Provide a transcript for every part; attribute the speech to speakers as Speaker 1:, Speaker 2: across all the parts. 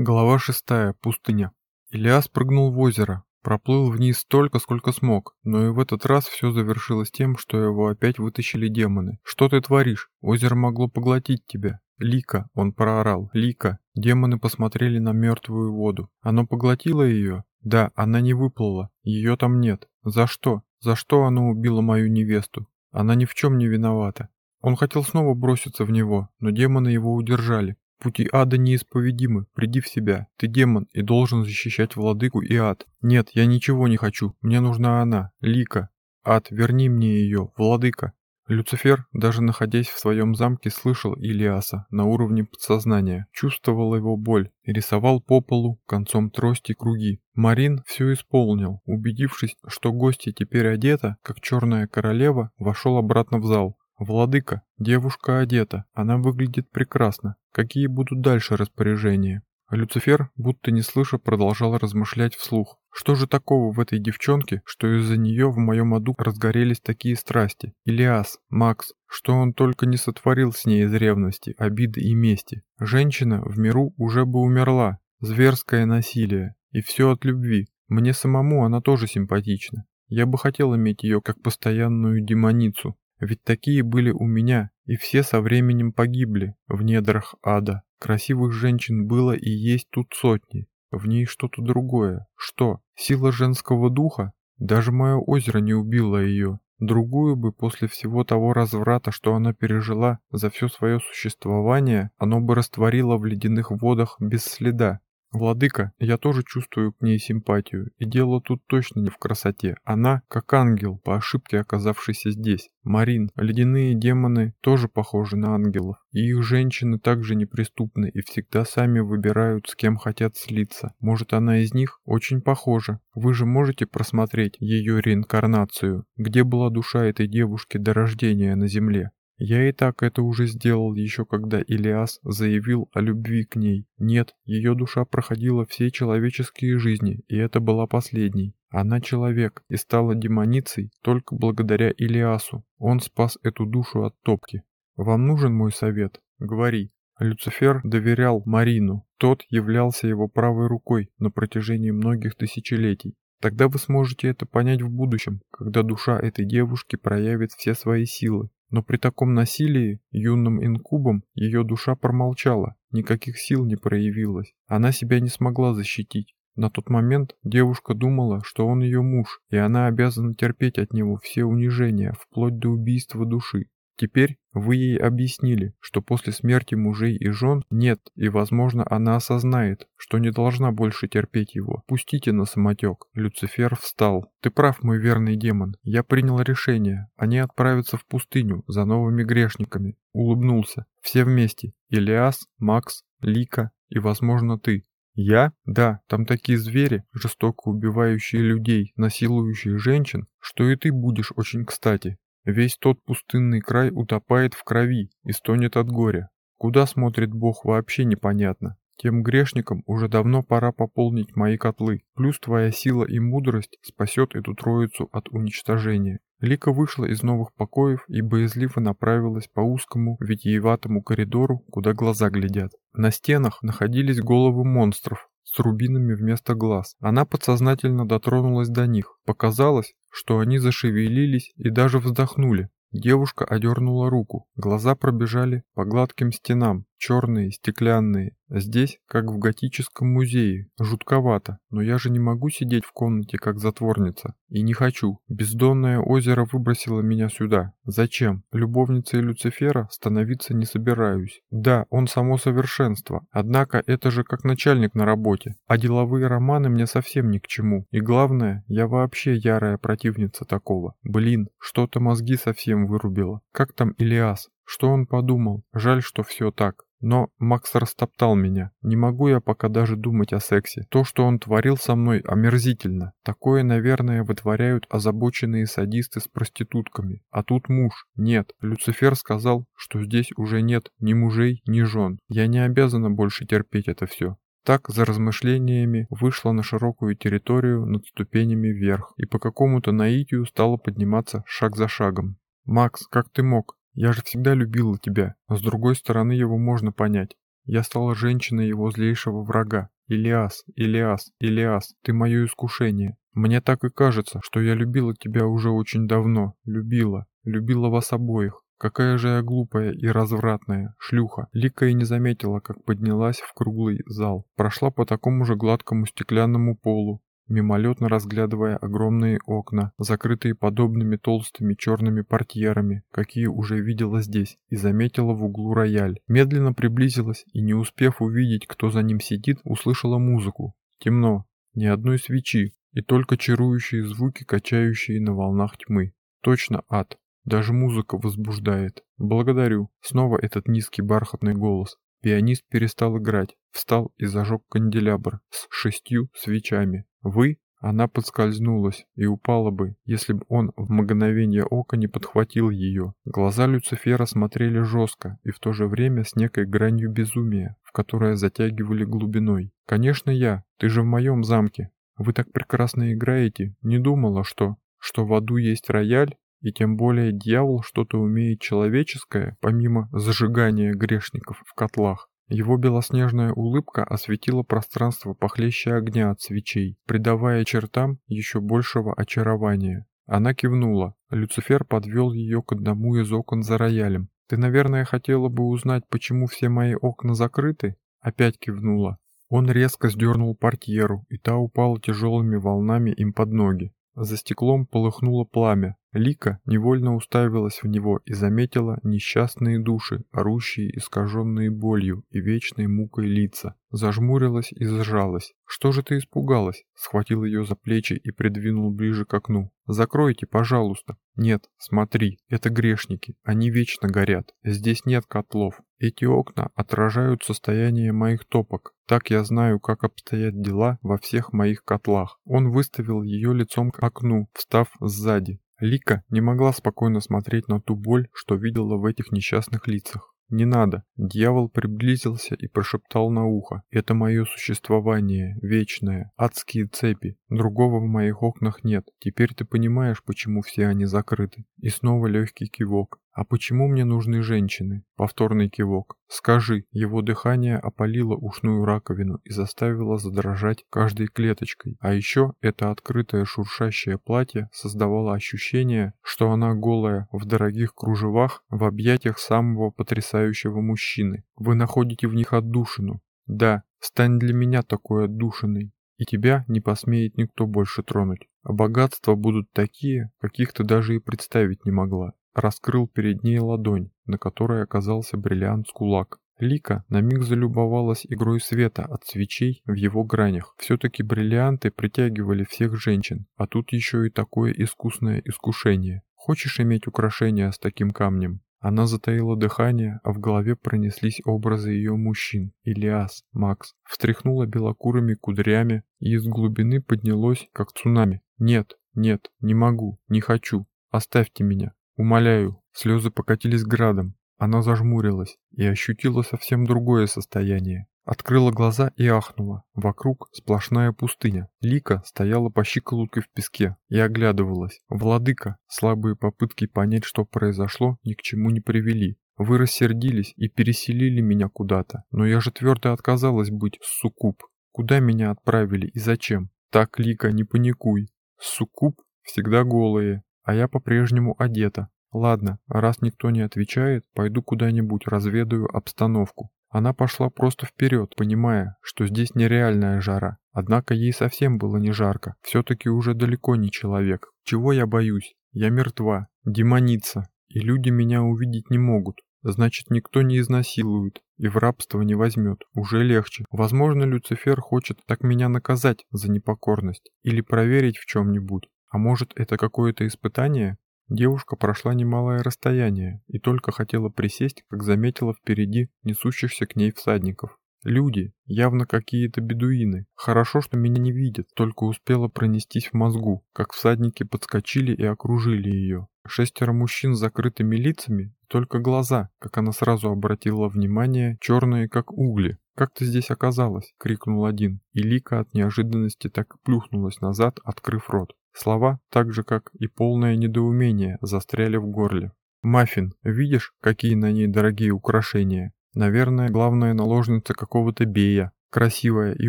Speaker 1: Глава шестая. Пустыня. Ильяс прыгнул в озеро, проплыл вниз столько, сколько смог, но и в этот раз все завершилось тем, что его опять вытащили демоны. «Что ты творишь? Озеро могло поглотить тебя». «Лика!» — он проорал. «Лика!» Демоны посмотрели на мертвую воду. Оно поглотило ее? Да, она не выплыла. Ее там нет. За что? За что оно убило мою невесту? Она ни в чем не виновата. Он хотел снова броситься в него, но демоны его удержали. Пути ада неисповедимы, приди в себя. Ты демон и должен защищать владыку и ад. Нет, я ничего не хочу, мне нужна она, Лика. Ад, верни мне ее, владыка. Люцифер, даже находясь в своем замке, слышал Илиаса на уровне подсознания, чувствовал его боль и рисовал по полу концом трости круги. Марин все исполнил, убедившись, что гостья теперь одета, как черная королева, вошел обратно в зал. «Владыка, девушка одета, она выглядит прекрасно. Какие будут дальше распоряжения?» Люцифер, будто не слыша, продолжал размышлять вслух. Что же такого в этой девчонке, что из-за нее в моем аду разгорелись такие страсти? Илиас, Макс, что он только не сотворил с ней из ревности, обиды и мести. Женщина в миру уже бы умерла. Зверское насилие. И все от любви. Мне самому она тоже симпатична. Я бы хотел иметь ее как постоянную демоницу, ведь такие были у меня, и все со временем погибли в недрах ада. Красивых женщин было и есть тут сотни. В ней что-то другое. Что? Сила женского духа? Даже мое озеро не убило ее. Другую бы после всего того разврата, что она пережила за все свое существование, оно бы растворило в ледяных водах без следа. Владыка, я тоже чувствую к ней симпатию, и дело тут точно не в красоте. Она, как ангел, по ошибке оказавшийся здесь. Марин, ледяные демоны тоже похожи на ангелов, и их женщины также неприступны и всегда сами выбирают, с кем хотят слиться. Может, она из них очень похожа. Вы же можете просмотреть ее реинкарнацию, где была душа этой девушки до рождения на земле. Я и так это уже сделал еще когда Илиас заявил о любви к ней. Нет, ее душа проходила все человеческие жизни, и это была последней. Она человек и стала демоницей только благодаря Илиасу. Он спас эту душу от топки. Вам нужен мой совет? Говори. Люцифер доверял Марину. Тот являлся его правой рукой на протяжении многих тысячелетий. Тогда вы сможете это понять в будущем, когда душа этой девушки проявит все свои силы. Но при таком насилии, юным инкубом, ее душа промолчала, никаких сил не проявилось. Она себя не смогла защитить. На тот момент девушка думала, что он ее муж, и она обязана терпеть от него все унижения, вплоть до убийства души. Теперь вы ей объяснили, что после смерти мужей и жен нет, и, возможно, она осознает, что не должна больше терпеть его. Пустите на самотек. Люцифер встал. Ты прав, мой верный демон. Я принял решение. Они отправятся в пустыню за новыми грешниками. Улыбнулся. Все вместе. Илиас, Макс, Лика и, возможно, ты. Я? Да, там такие звери, жестоко убивающие людей, насилующие женщин, что и ты будешь очень кстати. Весь тот пустынный край утопает в крови и стонет от горя. Куда смотрит Бог вообще непонятно. Тем грешникам уже давно пора пополнить мои котлы. Плюс твоя сила и мудрость спасет эту троицу от уничтожения. Лика вышла из новых покоев и боязливо направилась по узкому, витиеватому коридору, куда глаза глядят. На стенах находились головы монстров, с рубинами вместо глаз. Она подсознательно дотронулась до них. Показалось, что они зашевелились и даже вздохнули. Девушка одернула руку. Глаза пробежали по гладким стенам, черные, стеклянные. Здесь, как в готическом музее, жутковато, но я же не могу сидеть в комнате, как затворница. И не хочу. Бездонное озеро выбросило меня сюда. Зачем? Любовницей Люцифера становиться не собираюсь. Да, он само совершенство. Однако это же как начальник на работе. А деловые романы мне совсем ни к чему. И главное, я вообще ярая противница такого. Блин, что-то мозги совсем вырубило. Как там Илиас? Что он подумал? Жаль, что все так. Но Макс растоптал меня. Не могу я пока даже думать о сексе. То, что он творил со мной, омерзительно. Такое, наверное, вытворяют озабоченные садисты с проститутками. А тут муж. Нет. Люцифер сказал, что здесь уже нет ни мужей, ни жен. Я не обязана больше терпеть это все. Так, за размышлениями, вышла на широкую территорию над ступенями вверх и по какому-то наитию стала подниматься шаг за шагом. «Макс, как ты мог? Я же всегда любила тебя, а с другой стороны его можно понять. Я стала женщиной его злейшего врага. Илиас, Илиас, Илиас, ты мое искушение. Мне так и кажется, что я любила тебя уже очень давно. Любила. Любила вас обоих. Какая же я глупая и развратная, шлюха. Лика и не заметила, как поднялась в круглый зал. Прошла по такому же гладкому стеклянному полу, мимолетно разглядывая огромные окна, закрытые подобными толстыми черными портьерами, какие уже видела здесь, и заметила в углу рояль. Медленно приблизилась и, не успев увидеть, кто за ним сидит, услышала музыку. Темно, ни одной свечи, и только чарующие звуки, качающие на волнах тьмы. Точно ад. Даже музыка возбуждает. Благодарю. Снова этот низкий бархатный голос. Пианист перестал играть, встал и зажег канделябр с шестью свечами. «Вы?» Она подскользнулась и упала бы, если бы он в мгновение ока не подхватил ее. Глаза Люцифера смотрели жестко и в то же время с некой гранью безумия, в которое затягивали глубиной. «Конечно я, ты же в моем замке. Вы так прекрасно играете, не думала, что... что в аду есть рояль, и тем более дьявол что-то умеет человеческое, помимо зажигания грешников в котлах. Его белоснежная улыбка осветила пространство похлеще огня от свечей, придавая чертам еще большего очарования. Она кивнула. Люцифер подвел ее к одному из окон за роялем. «Ты, наверное, хотела бы узнать, почему все мои окна закрыты?» Опять кивнула. Он резко сдернул портьеру, и та упала тяжелыми волнами им под ноги. За стеклом полыхнуло пламя. Лика невольно уставилась в него и заметила несчастные души, орущие, искаженные болью и вечной мукой лица. Зажмурилась и сжалась. «Что же ты испугалась?» Схватил ее за плечи и придвинул ближе к окну. «Закройте, пожалуйста». «Нет, смотри, это грешники. Они вечно горят. Здесь нет котлов. Эти окна отражают состояние моих топок. Так я знаю, как обстоят дела во всех моих котлах». Он выставил ее лицом к окну, встав сзади. Лика не могла спокойно смотреть на ту боль, что видела в этих несчастных лицах. «Не надо!» Дьявол приблизился и прошептал на ухо. «Это мое существование, вечное, адские цепи. Другого в моих окнах нет. Теперь ты понимаешь, почему все они закрыты». И снова легкий кивок. «А почему мне нужны женщины?» Повторный кивок. «Скажи». Его дыхание опалило ушную раковину и заставило задрожать каждой клеточкой. А еще это открытое шуршащее платье создавало ощущение, что она голая, в дорогих кружевах, в объятиях самого потрясающего мужчины. Вы находите в них отдушину. Да, стань для меня такой отдушиной. И тебя не посмеет никто больше тронуть. А богатства будут такие, каких ты даже и представить не могла раскрыл перед ней ладонь, на которой оказался бриллиант с кулак. Лика на миг залюбовалась игрой света от свечей в его гранях. Все-таки бриллианты притягивали всех женщин, а тут еще и такое искусное искушение. Хочешь иметь украшения с таким камнем? Она затаила дыхание, а в голове пронеслись образы ее мужчин. Илиас, Макс. Встряхнула белокурыми кудрями и из глубины поднялось, как цунами. «Нет, нет, не могу, не хочу. Оставьте меня. Умоляю, слезы покатились градом. Она зажмурилась и ощутила совсем другое состояние. Открыла глаза и ахнула. Вокруг сплошная пустыня. Лика стояла по щиколотке в песке и оглядывалась. «Владыка!» Слабые попытки понять, что произошло, ни к чему не привели. Вы рассердились и переселили меня куда-то. Но я же твердо отказалась быть суккуб. Куда меня отправили и зачем? Так, Лика, не паникуй. Суккуб всегда голые, а я по-прежнему одета. Ладно, раз никто не отвечает, пойду куда-нибудь разведаю обстановку. Она пошла просто вперед, понимая, что здесь нереальная жара. Однако ей совсем было не жарко. Все-таки уже далеко не человек. Чего я боюсь? Я мертва, демоница, и люди меня увидеть не могут. Значит, никто не изнасилует и в рабство не возьмет. Уже легче. Возможно, Люцифер хочет так меня наказать за непокорность или проверить в чем-нибудь. А может, это какое-то испытание? Девушка прошла немалое расстояние и только хотела присесть, как заметила впереди несущихся к ней всадников. Люди, явно какие-то бедуины. Хорошо, что меня не видят, только успела пронестись в мозгу, как всадники подскочили и окружили ее. Шестеро мужчин с закрытыми лицами, только глаза, как она сразу обратила внимание, черные как угли. «Как ты здесь оказалась?» — крикнул один, и Лика от неожиданности так плюхнулась назад, открыв рот. Слова, так же как и полное недоумение, застряли в горле. «Маффин, видишь, какие на ней дорогие украшения?» Наверное, главная наложница какого-то бея, красивая и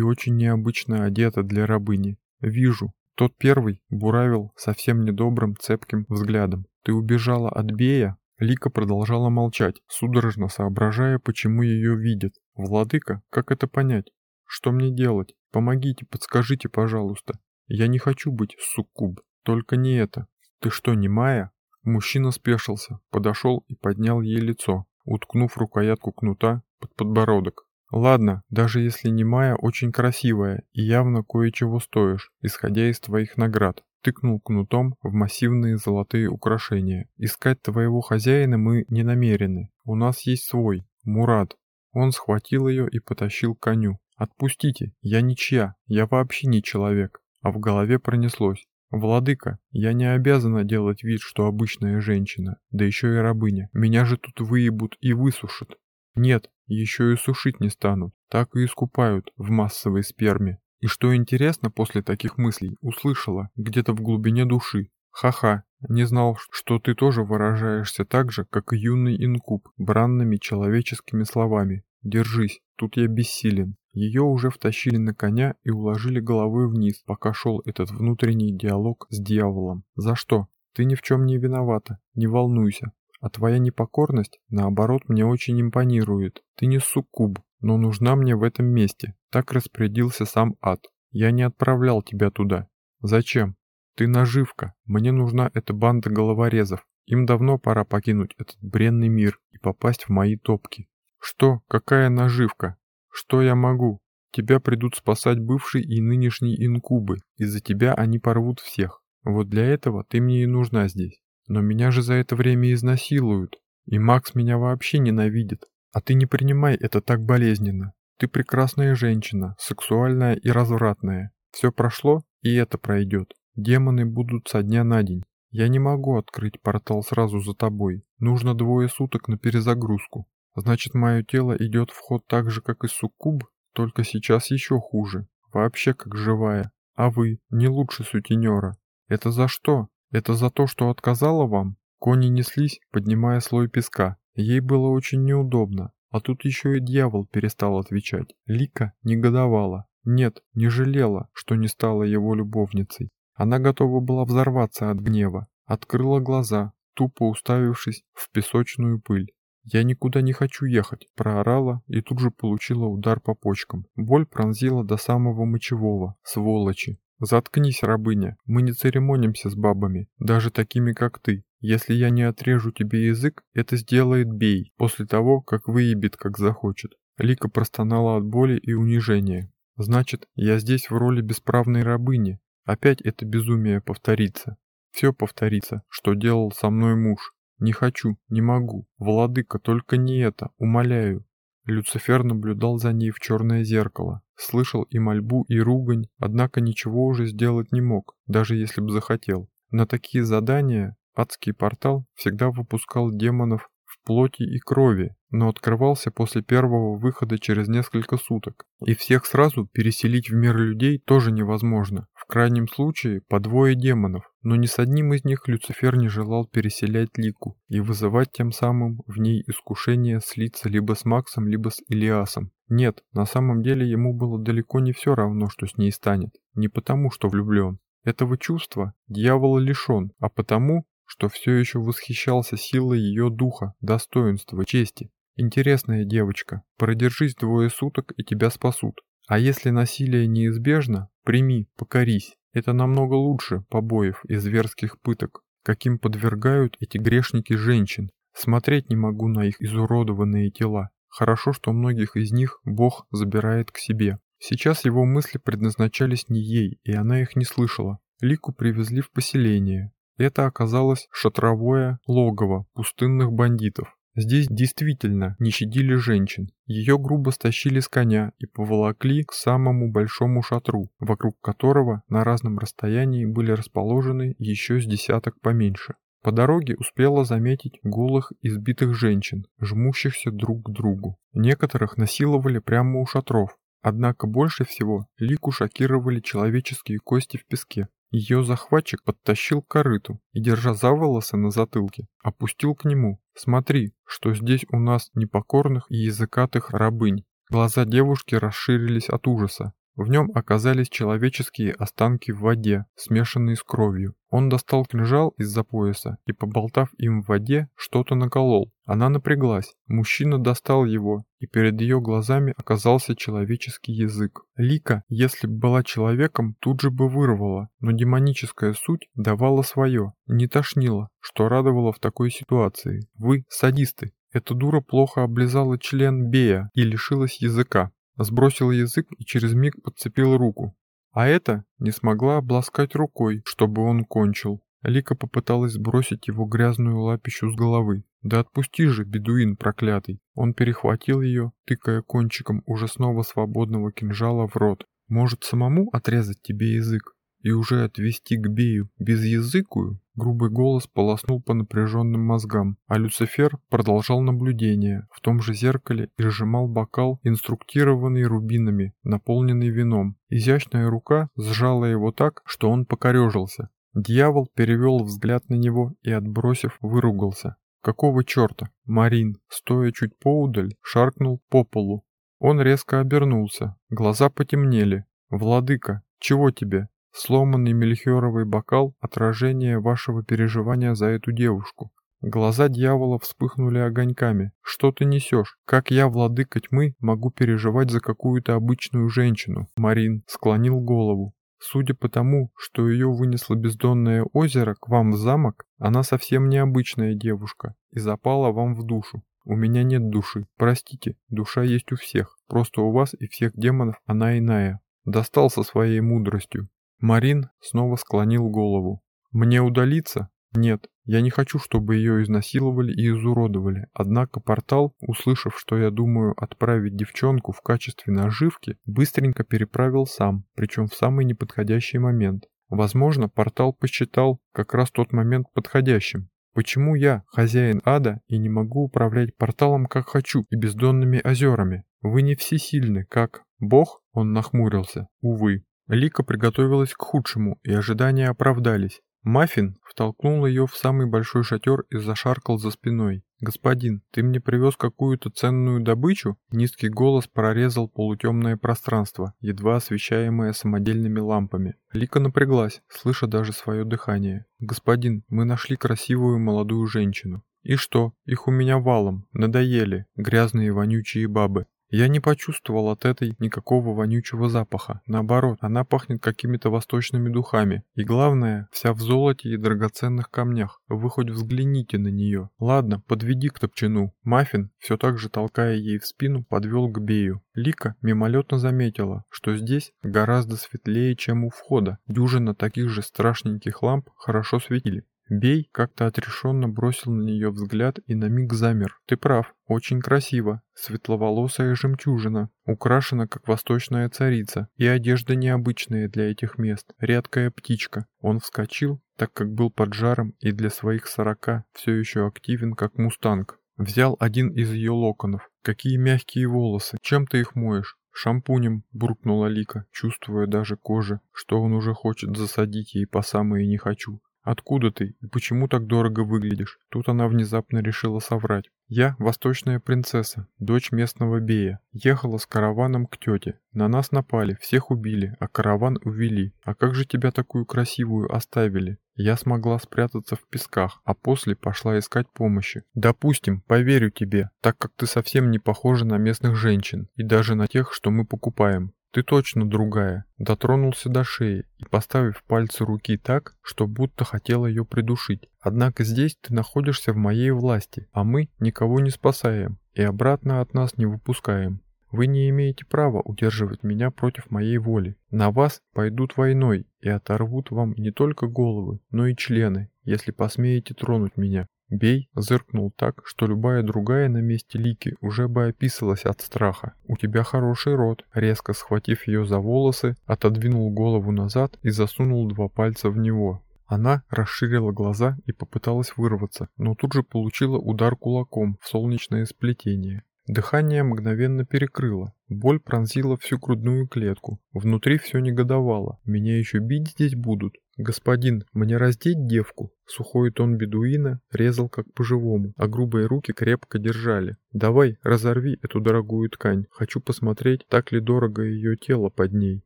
Speaker 1: очень необычно одета для рабыни. Вижу. Тот первый буравил совсем недобрым, цепким взглядом. Ты убежала от бея? Лика продолжала молчать, судорожно соображая, почему ее видят. Владыка, как это понять? Что мне делать? Помогите, подскажите, пожалуйста. Я не хочу быть суккуб, только не это. Ты что, не Майя? Мужчина спешился, подошел и поднял ей лицо, уткнув рукоятку кнута под подбородок. Ладно, даже если не Майя очень красивая и явно кое-чего стоишь, исходя из твоих наград. Тыкнул кнутом в массивные золотые украшения. Искать твоего хозяина мы не намерены. У нас есть свой, Мурат. Он схватил ее и потащил к коню. «Отпустите, я ничья, я вообще не человек». А в голове пронеслось. «Владыка, я не обязана делать вид, что обычная женщина, да еще и рабыня. Меня же тут выебут и высушат». «Нет, еще и сушить не станут, так и искупают в массовой сперме». И что интересно после таких мыслей, услышала где-то в глубине души. Ха-ха, не знал, что ты тоже выражаешься так же, как и юный инкуб, бранными человеческими словами. Держись, тут я бессилен. Ее уже втащили на коня и уложили головой вниз, пока шел этот внутренний диалог с дьяволом. За что? Ты ни в чем не виновата, не волнуйся. А твоя непокорность, наоборот, мне очень импонирует. Ты не суккуб, но нужна мне в этом месте. Так распорядился сам ад. Я не отправлял тебя туда. Зачем? Ты наживка. Мне нужна эта банда головорезов. Им давно пора покинуть этот бренный мир и попасть в мои топки. Что? Какая наживка? Что я могу? Тебя придут спасать бывшие и нынешние инкубы. Из-за тебя они порвут всех. Вот для этого ты мне и нужна здесь. Но меня же за это время изнасилуют. И Макс меня вообще ненавидит. А ты не принимай это так болезненно. Ты прекрасная женщина, сексуальная и развратная. Все прошло, и это пройдет. Демоны будут со дня на день. Я не могу открыть портал сразу за тобой. Нужно двое суток на перезагрузку. Значит, мое тело идет в ход так же, как и суккуб, только сейчас еще хуже. Вообще как живая. А вы не лучше сутенера. Это за что? Это за то, что отказала вам? Кони неслись, поднимая слой песка. Ей было очень неудобно. А тут еще и дьявол перестал отвечать. Лика негодовала. Нет, не жалела, что не стала его любовницей. Она готова была взорваться от гнева. Открыла глаза, тупо уставившись в песочную пыль. «Я никуда не хочу ехать», – проорала и тут же получила удар по почкам. Боль пронзила до самого мочевого. Сволочи. «Заткнись, рабыня, мы не церемонимся с бабами, даже такими, как ты. Если я не отрежу тебе язык, это сделает бей, после того, как выебет, как захочет». Лика простонала от боли и унижения. «Значит, я здесь в роли бесправной рабыни. Опять это безумие повторится. Все повторится, что делал со мной муж. Не хочу, не могу. Владыка, только не это, умоляю. Люцифер наблюдал за ней в черное зеркало, слышал и мольбу, и ругань, однако ничего уже сделать не мог, даже если бы захотел. На такие задания адский портал всегда выпускал демонов в плоти и крови, но открывался после первого выхода через несколько суток. И всех сразу переселить в мир людей тоже невозможно крайнем случае по двое демонов, но ни с одним из них Люцифер не желал переселять Лику и вызывать тем самым в ней искушение слиться либо с Максом, либо с Илиасом. Нет, на самом деле ему было далеко не все равно, что с ней станет. Не потому, что влюблен. Этого чувства дьявол лишен, а потому, что все еще восхищался силой ее духа, достоинства, чести. Интересная девочка, продержись двое суток и тебя спасут. А если насилие неизбежно, прими, покорись. Это намного лучше побоев и зверских пыток, каким подвергают эти грешники женщин. Смотреть не могу на их изуродованные тела. Хорошо, что многих из них Бог забирает к себе. Сейчас его мысли предназначались не ей, и она их не слышала. Лику привезли в поселение. Это оказалось шатровое логово пустынных бандитов. Здесь действительно не щадили женщин. Ее грубо стащили с коня и поволокли к самому большому шатру, вокруг которого на разном расстоянии были расположены еще с десяток поменьше. По дороге успела заметить голых избитых женщин, жмущихся друг к другу. Некоторых насиловали прямо у шатров, однако больше всего Лику шокировали человеческие кости в песке. Ее захватчик подтащил к корыту и, держа за волосы на затылке, опустил к нему, Смотри, что здесь у нас непокорных и языкатых рабынь. Глаза девушки расширились от ужаса. В нем оказались человеческие останки в воде, смешанные с кровью. Он достал кинжал из-за пояса и, поболтав им в воде, что-то наколол. Она напряглась. Мужчина достал его, и перед ее глазами оказался человеческий язык. Лика, если бы была человеком, тут же бы вырвала, но демоническая суть давала свое, не тошнила, что радовало в такой ситуации. Вы садисты. Эта дура плохо облизала член Бея и лишилась языка. Сбросила язык и через миг подцепила руку. А это не смогла обласкать рукой, чтобы он кончил. Лика попыталась сбросить его грязную лапищу с головы. «Да отпусти же, бедуин проклятый!» Он перехватил ее, тыкая кончиком уже снова свободного кинжала в рот. «Может, самому отрезать тебе язык?» И уже отвести к Бею безязыкую, грубый голос полоснул по напряженным мозгам, а Люцифер продолжал наблюдение в том же зеркале и сжимал бокал, инструктированный рубинами, наполненный вином. Изящная рука сжала его так, что он покорежился. Дьявол перевел взгляд на него и, отбросив, выругался. Какого черта? Марин, стоя чуть поудаль, шаркнул по полу. Он резко обернулся, глаза потемнели. «Владыка, чего тебе?» Сломанный мельхиоровый бокал — отражение вашего переживания за эту девушку. Глаза дьявола вспыхнули огоньками. «Что ты несешь? Как я, владыка тьмы, могу переживать за какую-то обычную женщину?» Марин склонил голову. Судя по тому, что ее вынесло бездонное озеро к вам в замок, она совсем необычная девушка и запала вам в душу. У меня нет души. Простите, душа есть у всех. Просто у вас и всех демонов она иная. Достал со своей мудростью. Марин снова склонил голову. «Мне удалиться? Нет, я не хочу, чтобы ее изнасиловали и изуродовали. Однако портал, услышав, что я думаю отправить девчонку в качестве наживки, быстренько переправил сам, причем в самый неподходящий момент. Возможно, портал посчитал как раз тот момент подходящим. Почему я, хозяин ада, и не могу управлять порталом как хочу и бездонными озерами? Вы не всесильны, как... Бог? Он нахмурился. Увы, Лика приготовилась к худшему, и ожидания оправдались. Маффин втолкнул ее в самый большой шатер и зашаркал за спиной. «Господин, ты мне привез какую-то ценную добычу?» Низкий голос прорезал полутемное пространство, едва освещаемое самодельными лампами. Лика напряглась, слыша даже свое дыхание. «Господин, мы нашли красивую молодую женщину». «И что? Их у меня валом. Надоели. Грязные вонючие бабы. Я не почувствовал от этой никакого вонючего запаха. Наоборот, она пахнет какими-то восточными духами. И главное, вся в золоте и драгоценных камнях. Вы хоть взгляните на нее. Ладно, подведи к топчину. Маффин, все так же толкая ей в спину, подвел к Бею. Лика мимолетно заметила, что здесь гораздо светлее, чем у входа. Дюжина таких же страшненьких ламп хорошо светили. Бей как-то отрешенно бросил на нее взгляд и на миг замер. Ты прав, очень красиво. Светловолосая жемчужина, украшена как восточная царица, и одежда необычная для этих мест, редкая птичка. Он вскочил, так как был под жаром и для своих сорока все еще активен, как мустанг. Взял один из ее локонов. Какие мягкие волосы, чем ты их моешь? «Шампунем», — буркнула Лика, чувствуя даже кожи, что он уже хочет засадить ей по самые «не хочу». «Откуда ты и почему так дорого выглядишь?» Тут она внезапно решила соврать. «Я восточная принцесса, дочь местного бея. Ехала с караваном к тете. На нас напали, всех убили, а караван увели. А как же тебя такую красивую оставили?» Я смогла спрятаться в песках, а после пошла искать помощи. Допустим, поверю тебе, так как ты совсем не похожа на местных женщин и даже на тех, что мы покупаем. «Ты точно другая», дотронулся до шеи и поставив пальцы руки так, что будто хотел ее придушить. «Однако здесь ты находишься в моей власти, а мы никого не спасаем и обратно от нас не выпускаем. Вы не имеете права удерживать меня против моей воли. На вас пойдут войной и оторвут вам не только головы, но и члены, если посмеете тронуть меня. Бей зыркнул так, что любая другая на месте Лики уже бы описалась от страха. «У тебя хороший рот», резко схватив ее за волосы, отодвинул голову назад и засунул два пальца в него. Она расширила глаза и попыталась вырваться, но тут же получила удар кулаком в солнечное сплетение. Дыхание мгновенно перекрыло. Боль пронзила всю грудную клетку. Внутри все негодовало. Меня еще бить здесь будут. Господин, мне раздеть девку? Сухой тон бедуина резал как по-живому, а грубые руки крепко держали. Давай, разорви эту дорогую ткань. Хочу посмотреть, так ли дорого ее тело под ней.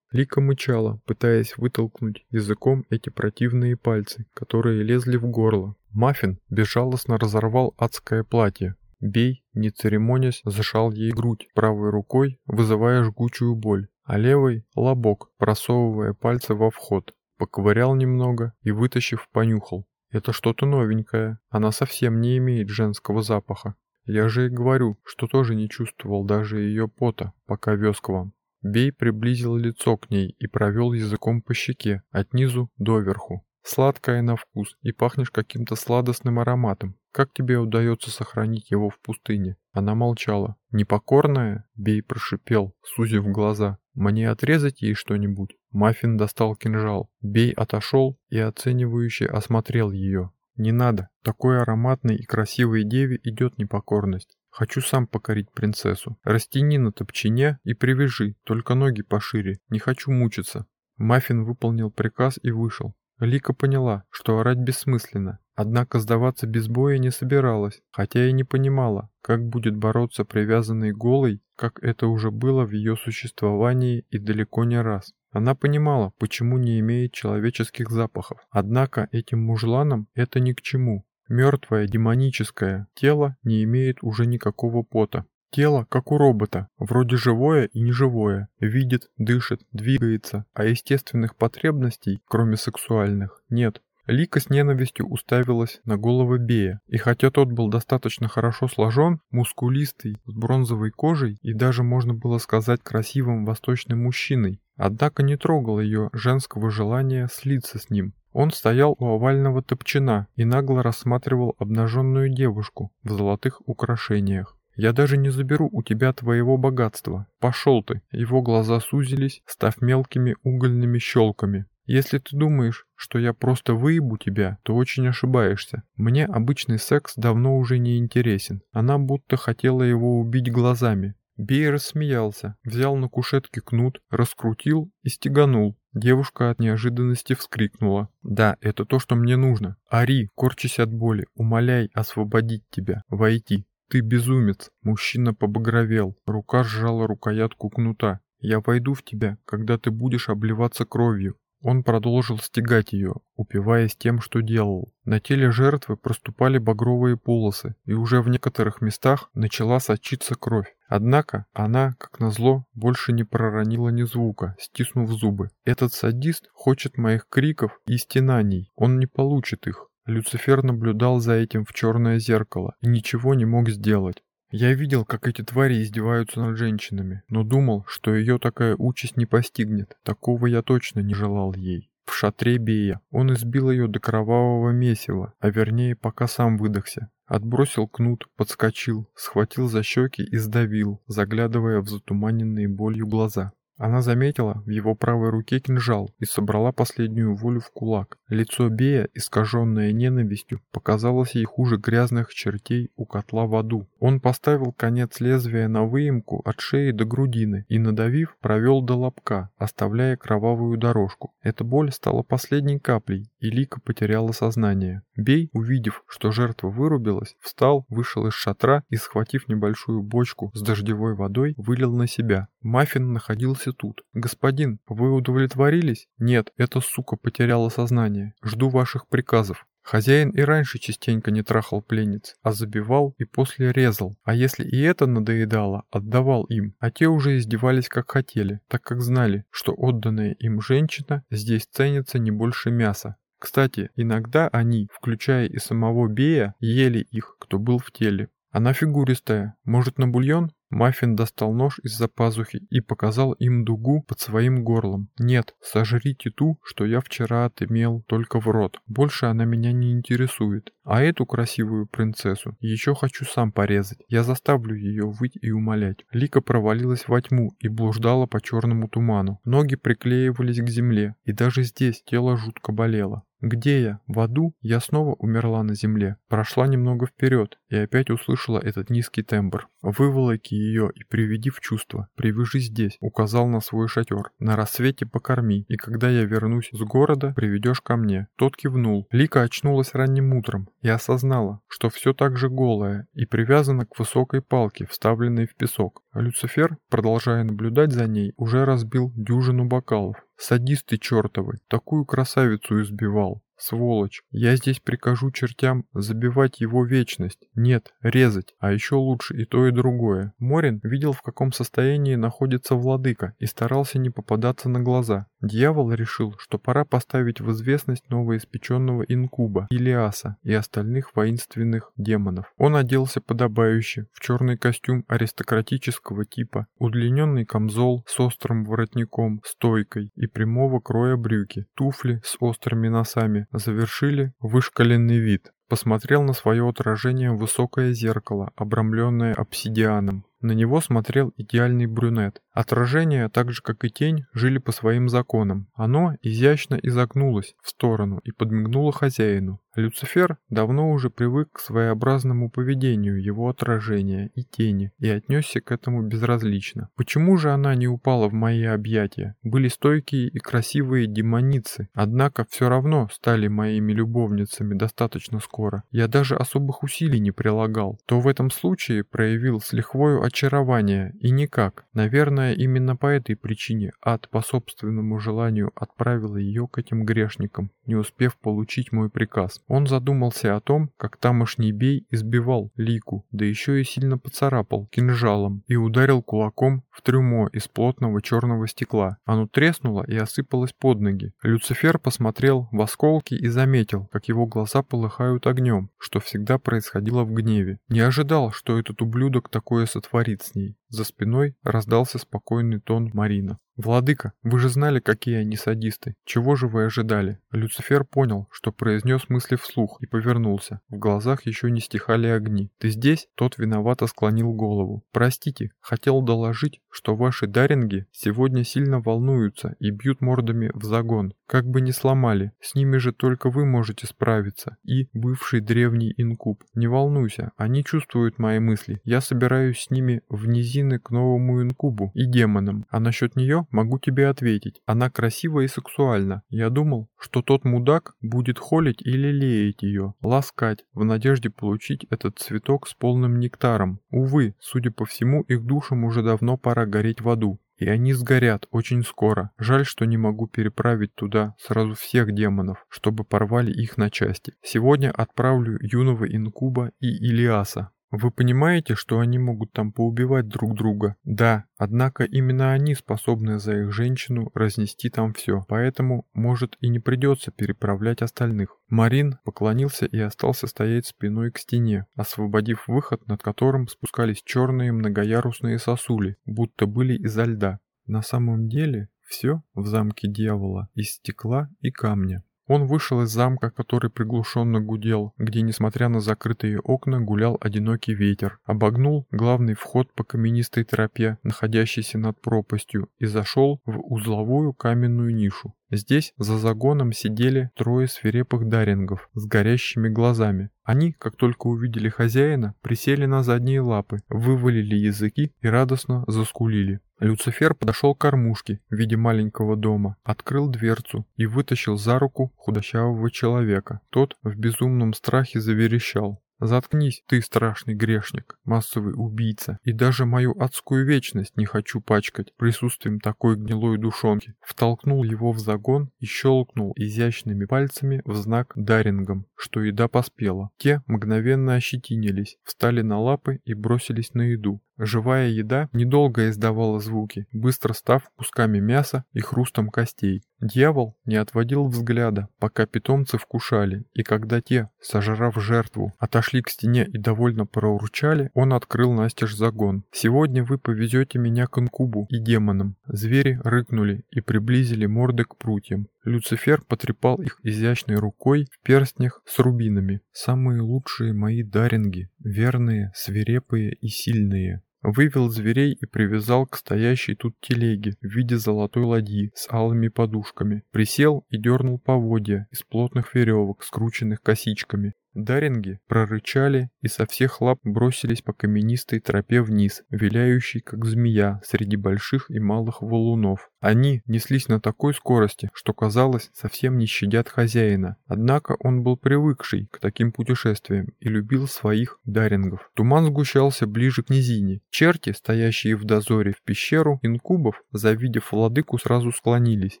Speaker 1: Лика мычала, пытаясь вытолкнуть языком эти противные пальцы, которые лезли в горло. Маффин безжалостно разорвал адское платье, Бей, не церемонясь, зашал ей грудь правой рукой, вызывая жгучую боль, а левой — лобок, просовывая пальцы во вход. Поковырял немного и, вытащив, понюхал. Это что-то новенькое, она совсем не имеет женского запаха. Я же и говорю, что тоже не чувствовал даже ее пота, пока вез к вам. Бей приблизил лицо к ней и провел языком по щеке, от низу до верху. Сладкое на вкус и пахнешь каким-то сладостным ароматом. Как тебе удается сохранить его в пустыне? Она молчала. Непокорная? Бей прошипел, сузив глаза. Мне отрезать ей что-нибудь? Маффин достал кинжал. Бей отошел и оценивающе осмотрел ее. Не надо. Такой ароматной и красивой деве идет непокорность. Хочу сам покорить принцессу. Растяни на топчине и привяжи, только ноги пошире. Не хочу мучиться. Маффин выполнил приказ и вышел. Лика поняла, что орать бессмысленно, однако сдаваться без боя не собиралась, хотя и не понимала, как будет бороться привязанный голой, как это уже было в ее существовании и далеко не раз. Она понимала, почему не имеет человеческих запахов, однако этим мужланам это ни к чему. Мертвое демоническое тело не имеет уже никакого пота, Тело, как у робота, вроде живое и неживое, видит, дышит, двигается, а естественных потребностей, кроме сексуальных, нет. Лика с ненавистью уставилась на голову Бея, и хотя тот был достаточно хорошо сложен, мускулистый, с бронзовой кожей и даже можно было сказать красивым восточным мужчиной, однако не трогал ее женского желания слиться с ним. Он стоял у овального топчина и нагло рассматривал обнаженную девушку в золотых украшениях. Я даже не заберу у тебя твоего богатства. Пошел ты. Его глаза сузились, став мелкими угольными щелками. Если ты думаешь, что я просто выебу тебя, то очень ошибаешься. Мне обычный секс давно уже не интересен. Она будто хотела его убить глазами. Бей рассмеялся, взял на кушетке кнут, раскрутил и стеганул. Девушка от неожиданности вскрикнула. «Да, это то, что мне нужно. Ари, корчись от боли, умоляй освободить тебя, войти». «Ты безумец!» Мужчина побагровел, рука сжала рукоятку кнута. «Я войду в тебя, когда ты будешь обливаться кровью». Он продолжил стегать ее, упиваясь тем, что делал. На теле жертвы проступали багровые полосы, и уже в некоторых местах начала сочиться кровь. Однако она, как назло, больше не проронила ни звука, стиснув зубы. Этот садист хочет моих криков и стенаний, он не получит их. Люцифер наблюдал за этим в черное зеркало и ничего не мог сделать. Я видел, как эти твари издеваются над женщинами, но думал, что ее такая участь не постигнет. Такого я точно не желал ей. В шатре Бея он избил ее до кровавого месива, а вернее, пока сам выдохся. Отбросил кнут, подскочил, схватил за щеки и сдавил, заглядывая в затуманенные болью глаза. Она заметила в его правой руке кинжал и собрала последнюю волю в кулак. Лицо Бея, искаженное ненавистью, показалось ей хуже грязных чертей у котла в аду. Он поставил конец лезвия на выемку от шеи до грудины и, надавив, провел до лобка, оставляя кровавую дорожку. Эта боль стала последней каплей, и Лика потеряла сознание. Бей, увидев, что жертва вырубилась, встал, вышел из шатра и, схватив небольшую бочку с дождевой водой, вылил на себя. Маффин находился тут. «Господин, вы удовлетворились?» «Нет, эта сука потеряла сознание. Жду ваших приказов». Хозяин и раньше частенько не трахал пленниц, а забивал и после резал. А если и это надоедало, отдавал им, а те уже издевались как хотели, так как знали, что отданная им женщина здесь ценится не больше мяса. Кстати, иногда они, включая и самого Бея, ели их, кто был в теле. Она фигуристая, может на бульон? Маффин достал нож из-за пазухи и показал им дугу под своим горлом. «Нет, сожрите ту, что я вчера отымел только в рот. Больше она меня не интересует. А эту красивую принцессу еще хочу сам порезать. Я заставлю ее выть и умолять». Лика провалилась во тьму и блуждала по черному туману. Ноги приклеивались к земле, и даже здесь тело жутко болело. Где я? В аду? Я снова умерла на земле. Прошла немного вперед и опять услышала этот низкий тембр. Выволоки ее и приведи в чувство. Привяжи здесь, указал на свой шатер. На рассвете покорми, и когда я вернусь с города, приведешь ко мне. Тот кивнул. Лика очнулась ранним утром и осознала, что все так же голая и привязана к высокой палке, вставленной в песок. Люцифер, продолжая наблюдать за ней, уже разбил дюжину бокалов. Садисты чертовы, такую красавицу избивал. Сволочь, я здесь прикажу чертям забивать его вечность. Нет, резать, а еще лучше и то, и другое. Морин видел, в каком состоянии находится владыка и старался не попадаться на глаза. Дьявол решил, что пора поставить в известность новоиспеченного инкуба, Илиаса и остальных воинственных демонов. Он оделся подобающе, в черный костюм аристократического типа, удлиненный камзол с острым воротником, стойкой и прямого кроя брюки, туфли с острыми носами, завершили вышкаленный вид. Посмотрел на свое отражение высокое зеркало, обрамленное обсидианом. На него смотрел идеальный брюнет. Отражение, так же как и тень, жили по своим законам. Оно изящно изогнулось в сторону и подмигнуло хозяину. Люцифер давно уже привык к своеобразному поведению его отражения и тени и отнесся к этому безразлично. Почему же она не упала в мои объятия? Были стойкие и красивые демоницы, однако все равно стали моими любовницами достаточно скоро. Я даже особых усилий не прилагал. То в этом случае проявил с лихвою очарование и никак. Наверное, именно по этой причине ад по собственному желанию отправил ее к этим грешникам, не успев получить мой приказ. Он задумался о том, как тамошний бей избивал Лику, да еще и сильно поцарапал кинжалом и ударил кулаком в трюмо из плотного черного стекла. Оно треснуло и осыпалось под ноги. Люцифер посмотрел в осколки и заметил, как его глаза полыхают огнем, что всегда происходило в гневе. Не ожидал, что этот ублюдок такое сотворит с ней. За спиной раздался спокойный тон Марина. «Владыка, вы же знали, какие они садисты. Чего же вы ожидали?» Люцифер понял, что произнес мысли вслух и повернулся. В глазах еще не стихали огни. «Ты здесь?» Тот виновато склонил голову. «Простите, хотел доложить, что ваши даринги сегодня сильно волнуются и бьют мордами в загон. Как бы ни сломали, с ними же только вы можете справиться. И бывший древний инкуб. Не волнуйся, они чувствуют мои мысли. Я собираюсь с ними в низины к новому инкубу и демонам. А насчет нее могу тебе ответить. Она красива и сексуальна. Я думал, что тот мудак будет холить и лелеять ее, ласкать, в надежде получить этот цветок с полным нектаром. Увы, судя по всему, их душам уже давно пора гореть в аду. И они сгорят очень скоро. Жаль, что не могу переправить туда сразу всех демонов, чтобы порвали их на части. Сегодня отправлю юного инкуба и Илиаса. Вы понимаете, что они могут там поубивать друг друга? Да, однако именно они способны за их женщину разнести там все, поэтому, может, и не придется переправлять остальных. Марин поклонился и остался стоять спиной к стене, освободив выход, над которым спускались черные многоярусные сосули, будто были изо льда. На самом деле, все в замке дьявола из стекла и камня. Он вышел из замка, который приглушенно гудел, где, несмотря на закрытые окна, гулял одинокий ветер. Обогнул главный вход по каменистой тропе, находящейся над пропастью, и зашел в узловую каменную нишу. Здесь за загоном сидели трое свирепых дарингов с горящими глазами. Они, как только увидели хозяина, присели на задние лапы, вывалили языки и радостно заскулили. Люцифер подошел к кормушке в виде маленького дома, открыл дверцу и вытащил за руку худощавого человека. Тот в безумном страхе заверещал. Заткнись, ты страшный грешник, массовый убийца, и даже мою адскую вечность не хочу пачкать присутствием такой гнилой душонки. Втолкнул его в загон и щелкнул изящными пальцами в знак дарингом, что еда поспела. Те мгновенно ощетинились, встали на лапы и бросились на еду. Живая еда недолго издавала звуки, быстро став кусками мяса и хрустом костей. Дьявол не отводил взгляда, пока питомцы вкушали, и когда те, сожрав жертву, отошли к стене и довольно проурчали, он открыл настежь загон. «Сегодня вы повезете меня к инкубу и демонам». Звери рыкнули и приблизили морды к прутьям. Люцифер потрепал их изящной рукой в перстнях с рубинами. «Самые лучшие мои даринги, верные, свирепые и сильные». Вывел зверей и привязал к стоящей тут телеге в виде золотой ладьи с алыми подушками. Присел и дернул поводья из плотных веревок, скрученных косичками. Даринги прорычали и со всех лап бросились по каменистой тропе вниз, виляющей как змея среди больших и малых валунов. Они неслись на такой скорости, что казалось, совсем не щадят хозяина. Однако он был привыкший к таким путешествиям и любил своих дарингов. Туман сгущался ближе к низине. Черти, стоящие в дозоре в пещеру инкубов, завидев владыку, сразу склонились.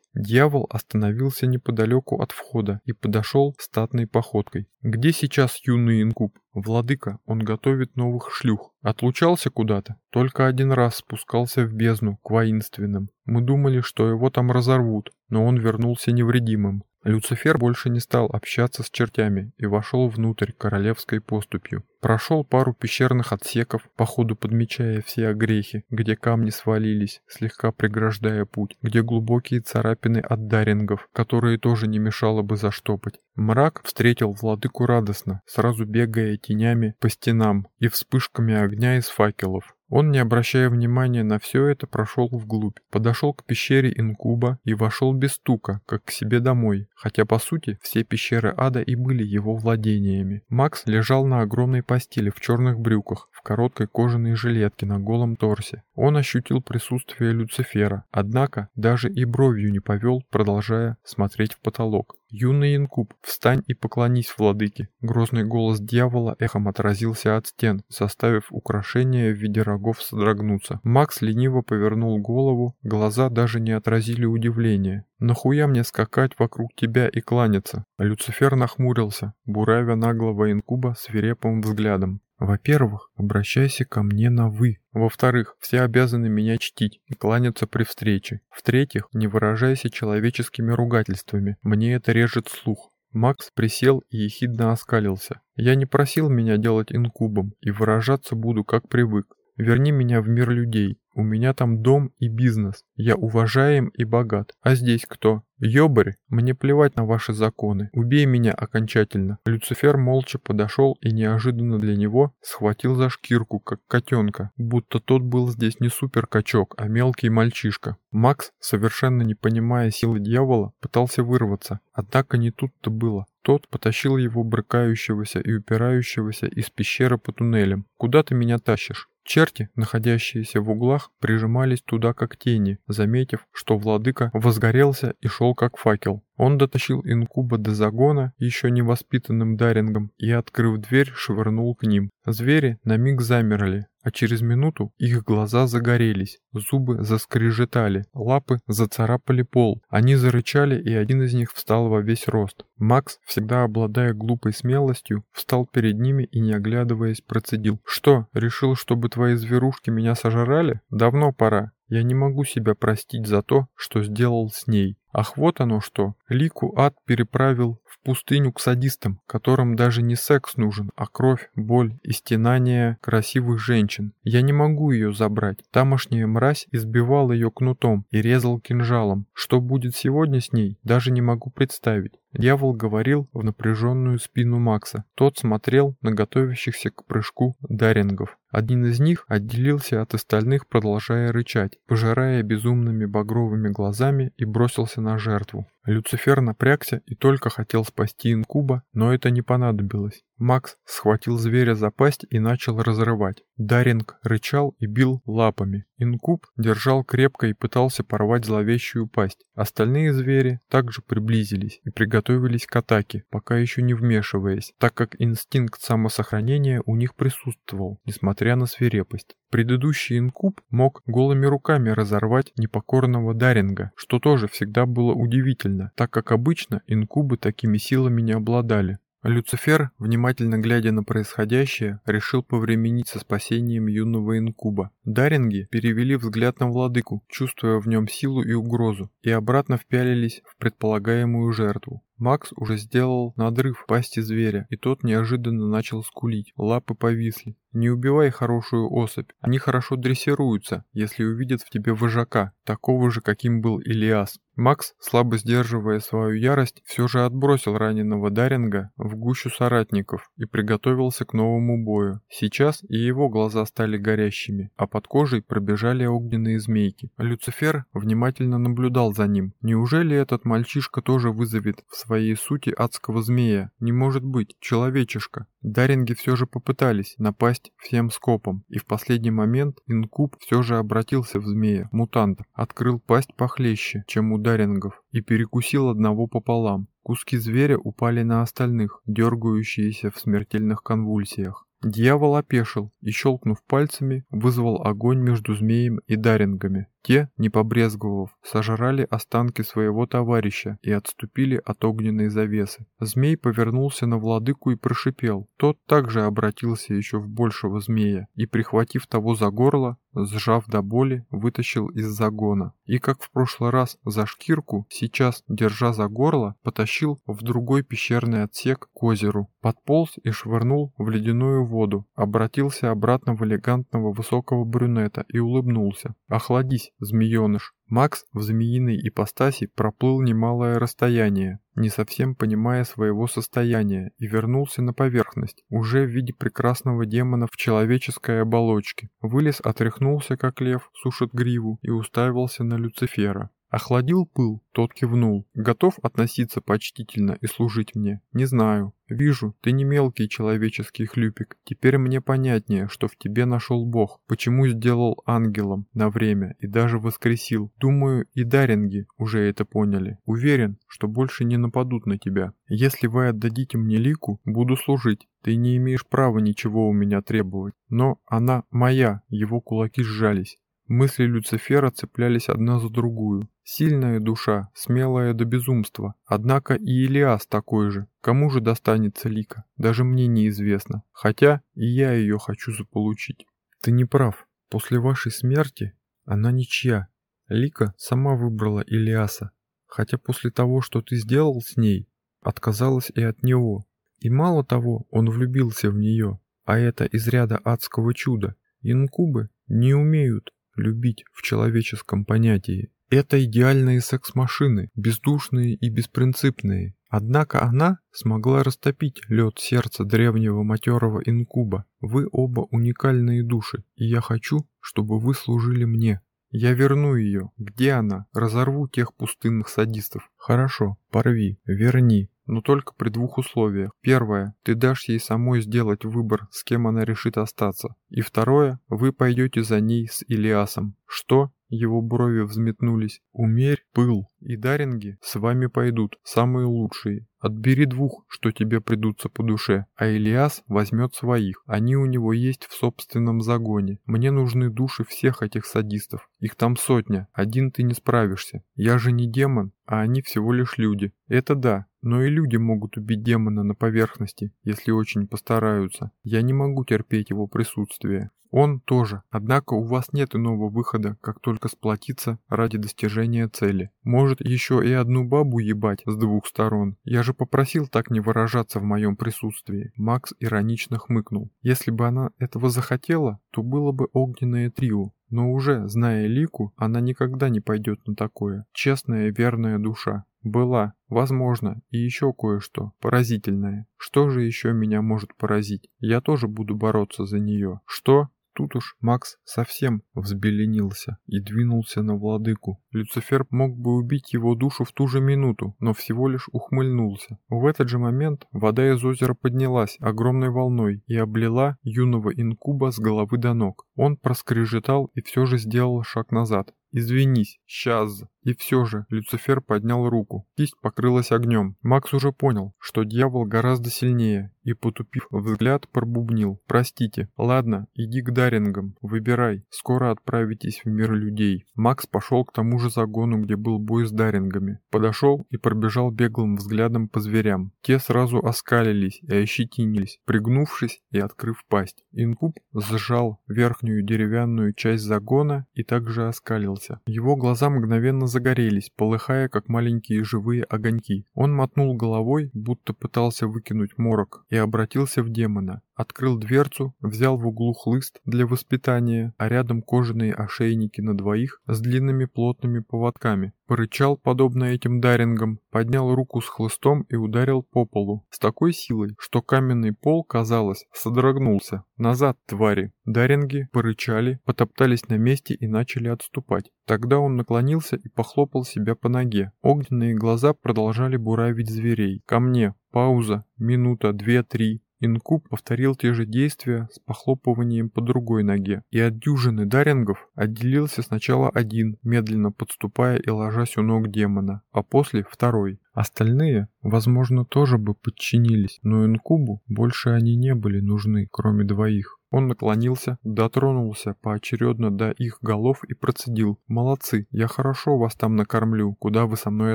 Speaker 1: Дьявол остановился неподалеку от входа и подошел статной походкой. «Где сейчас юный инкуб?» Владыка, он готовит новых шлюх. Отлучался куда-то, только один раз спускался в бездну, к воинственным. Мы думали, что его там разорвут, но он вернулся невредимым. Люцифер больше не стал общаться с чертями и вошел внутрь королевской поступью. Прошел пару пещерных отсеков, по ходу подмечая все огрехи, где камни свалились, слегка преграждая путь, где глубокие царапины от дарингов, которые тоже не мешало бы заштопать. Мрак встретил владыку радостно, сразу бегая тенями по стенам и вспышками огня из факелов. Он, не обращая внимания на все это, прошел вглубь, подошел к пещере Инкуба и вошел без стука, как к себе домой, хотя по сути все пещеры ада и были его владениями. Макс лежал на огромной постели в черных брюках, в короткой кожаной жилетке на голом торсе. Он ощутил присутствие Люцифера, однако даже и бровью не повел, продолжая смотреть в потолок. «Юный инкуб, встань и поклонись владыке!» Грозный голос дьявола эхом отразился от стен, заставив украшение в виде рогов содрогнуться. Макс лениво повернул голову, глаза даже не отразили удивления. «Нахуя мне скакать вокруг тебя и кланяться?» Люцифер нахмурился, буравя наглого инкуба свирепым взглядом. Во-первых, обращайся ко мне на «вы». Во-вторых, все обязаны меня чтить и кланяться при встрече. В-третьих, не выражайся человеческими ругательствами, мне это режет слух. Макс присел и ехидно оскалился. Я не просил меня делать инкубом, и выражаться буду как привык. Верни меня в мир людей. У меня там дом и бизнес. Я уважаем и богат. А здесь кто? Ёбарь, мне плевать на ваши законы. Убей меня окончательно. Люцифер молча подошел и неожиданно для него схватил за шкирку, как котенка, будто тот был здесь не супер-качок, а мелкий мальчишка. Макс, совершенно не понимая силы дьявола, пытался вырваться. Однако не тут-то было. Тот потащил его брыкающегося и упирающегося из пещеры по туннелям. «Куда ты меня тащишь?» Черти, находящиеся в углах, прижимались туда как тени, заметив, что владыка возгорелся и шел как факел. Он дотащил инкуба до загона, еще не воспитанным дарингом, и, открыв дверь, швырнул к ним. Звери на миг замерли, а через минуту их глаза загорелись, зубы заскрежетали, лапы зацарапали пол. Они зарычали, и один из них встал во весь рост. Макс, всегда обладая глупой смелостью, встал перед ними и, не оглядываясь, процедил. «Что, решил, чтобы твои зверушки меня сожрали? Давно пора. Я не могу себя простить за то, что сделал с ней. Ах, вот оно что. Лику ад переправил пустыню к садистам, которым даже не секс нужен, а кровь, боль и стенание красивых женщин. Я не могу ее забрать. Тамошняя мразь избивал ее кнутом и резал кинжалом. Что будет сегодня с ней, даже не могу представить. Дьявол говорил в напряженную спину Макса. Тот смотрел на готовящихся к прыжку дарингов. Один из них отделился от остальных, продолжая рычать, пожирая безумными багровыми глазами и бросился на жертву. Люцифер напрягся и только хотел спасти инкуба, но это не понадобилось. Макс схватил зверя за пасть и начал разрывать. Даринг рычал и бил лапами. Инкуб держал крепко и пытался порвать зловещую пасть. Остальные звери также приблизились и приготовились к атаке, пока еще не вмешиваясь, так как инстинкт самосохранения у них присутствовал, несмотря на свирепость. Предыдущий инкуб мог голыми руками разорвать непокорного Даринга, что тоже всегда было удивительно, так как обычно инкубы такими силами не обладали. Люцифер, внимательно глядя на происходящее, решил повременить со спасением юного инкуба. Даринги перевели взгляд на владыку, чувствуя в нем силу и угрозу, и обратно впялились в предполагаемую жертву. Макс уже сделал надрыв пасти зверя, и тот неожиданно начал скулить. Лапы повисли. Не убивай хорошую особь. Они хорошо дрессируются, если увидят в тебе вожака, такого же, каким был Илиас. Макс, слабо сдерживая свою ярость, все же отбросил раненого Даринга в гущу соратников и приготовился к новому бою. Сейчас и его глаза стали горящими, а под кожей пробежали огненные змейки. Люцифер внимательно наблюдал за ним. Неужели этот мальчишка тоже вызовет в своей сути адского змея? Не может быть, человечишка. Даринги все же попытались напасть всем скопом, и в последний момент инкуб все же обратился в змея, мутанта, открыл пасть похлеще, чем у Дарингов, и перекусил одного пополам. Куски зверя упали на остальных, дергающиеся в смертельных конвульсиях. Дьявол опешил и, щелкнув пальцами, вызвал огонь между змеем и дарингами. Те, не побрезговав, сожрали останки своего товарища и отступили от огненной завесы. Змей повернулся на владыку и прошипел. Тот также обратился еще в большего змея и, прихватив того за горло, сжав до боли, вытащил из загона. И, как в прошлый раз за шкирку, сейчас, держа за горло, потащил в другой пещерный отсек к озеру. Подполз и швырнул в ледяную воду, обратился обратно в элегантного высокого брюнета и улыбнулся. «Охладись, змееныш!» Макс в змеиной ипостаси проплыл немалое расстояние, не совсем понимая своего состояния, и вернулся на поверхность, уже в виде прекрасного демона в человеческой оболочке. Вылез, отряхнулся, как лев, сушит гриву, и уставился на Люцифера. Охладил пыл, тот кивнул. Готов относиться почтительно и служить мне? Не знаю. Вижу, ты не мелкий человеческий хлюпик. Теперь мне понятнее, что в тебе нашел Бог. Почему сделал ангелом на время и даже воскресил. Думаю, и даринги уже это поняли. Уверен, что больше не нападут на тебя. Если вы отдадите мне лику, буду служить. Ты не имеешь права ничего у меня требовать. Но она моя, его кулаки сжались. Мысли Люцифера цеплялись одна за другую. Сильная душа, смелая до безумства. Однако и Илиас такой же. Кому же достанется Лика? Даже мне неизвестно. Хотя и я ее хочу заполучить. Ты не прав. После вашей смерти она ничья. Лика сама выбрала Илиаса. Хотя после того, что ты сделал с ней, отказалась и от него. И мало того, он влюбился в нее. А это из ряда адского чуда. Инкубы не умеют любить в человеческом понятии. Это идеальные секс-машины, бездушные и беспринципные. Однако она смогла растопить лед сердца древнего матерого инкуба. Вы оба уникальные души, и я хочу, чтобы вы служили мне. Я верну ее. Где она? Разорву тех пустынных садистов. Хорошо, порви, верни, но только при двух условиях. Первое, ты дашь ей самой сделать выбор, с кем она решит остаться. И второе, вы пойдете за ней с Илиасом. Что? Его брови взметнулись. Умерь пыл, и даринги с вами пойдут, самые лучшие. Отбери двух, что тебе придутся по душе, а Илиас возьмет своих. Они у него есть в собственном загоне. Мне нужны души всех этих садистов. Их там сотня, один ты не справишься. Я же не демон, а они всего лишь люди. Это да, но и люди могут убить демона на поверхности, если очень постараются. Я не могу терпеть его присутствие. Он тоже. Однако у вас нет иного выхода, как только сплотиться ради достижения цели. Может еще и одну бабу ебать с двух сторон. Я же попросил так не выражаться в моем присутствии. Макс иронично хмыкнул. Если бы она этого захотела, то было бы огненное трио. Но уже, зная Лику, она никогда не пойдет на такое. Честная верная душа. Была, возможно, и еще кое-что поразительное. Что же еще меня может поразить? Я тоже буду бороться за нее. Что? Тут уж Макс совсем взбеленился и двинулся на владыку. Люцифер мог бы убить его душу в ту же минуту, но всего лишь ухмыльнулся. В этот же момент вода из озера поднялась огромной волной и облила юного инкуба с головы до ног. Он проскрежетал и все же сделал шаг назад. «Извинись, сейчас!» И все же Люцифер поднял руку. Кисть покрылась огнем. Макс уже понял, что дьявол гораздо сильнее, и, потупив взгляд, пробубнил. «Простите. Ладно, иди к Дарингам. Выбирай. Скоро отправитесь в мир людей». Макс пошел к тому же загону, где был бой с Дарингами. Подошел и пробежал беглым взглядом по зверям. Те сразу оскалились и ощетинились, пригнувшись и открыв пасть. Инкуб сжал верхнюю верхнюю деревянную часть загона и также оскалился. Его глаза мгновенно загорелись, полыхая, как маленькие живые огоньки. Он мотнул головой, будто пытался выкинуть морок, и обратился в демона. Открыл дверцу, взял в углу хлыст для воспитания, а рядом кожаные ошейники на двоих с длинными плотными поводками. Порычал, подобно этим дарингам, поднял руку с хлыстом и ударил по полу. С такой силой, что каменный пол, казалось, содрогнулся. «Назад, твари!» Даринги порычали, потоптались на месте и начали отступать. Тогда он наклонился и похлопал себя по ноге. Огненные глаза продолжали буравить зверей. «Ко мне!» Пауза. Минута, две, три. Инкуб повторил те же действия с похлопыванием по другой ноге, и от дюжины дарингов отделился сначала один, медленно подступая и ложась у ног демона, а после второй. Остальные, возможно, тоже бы подчинились, но инкубу больше они не были нужны, кроме двоих. Он наклонился, дотронулся поочередно до их голов и процедил. «Молодцы, я хорошо вас там накормлю, куда вы со мной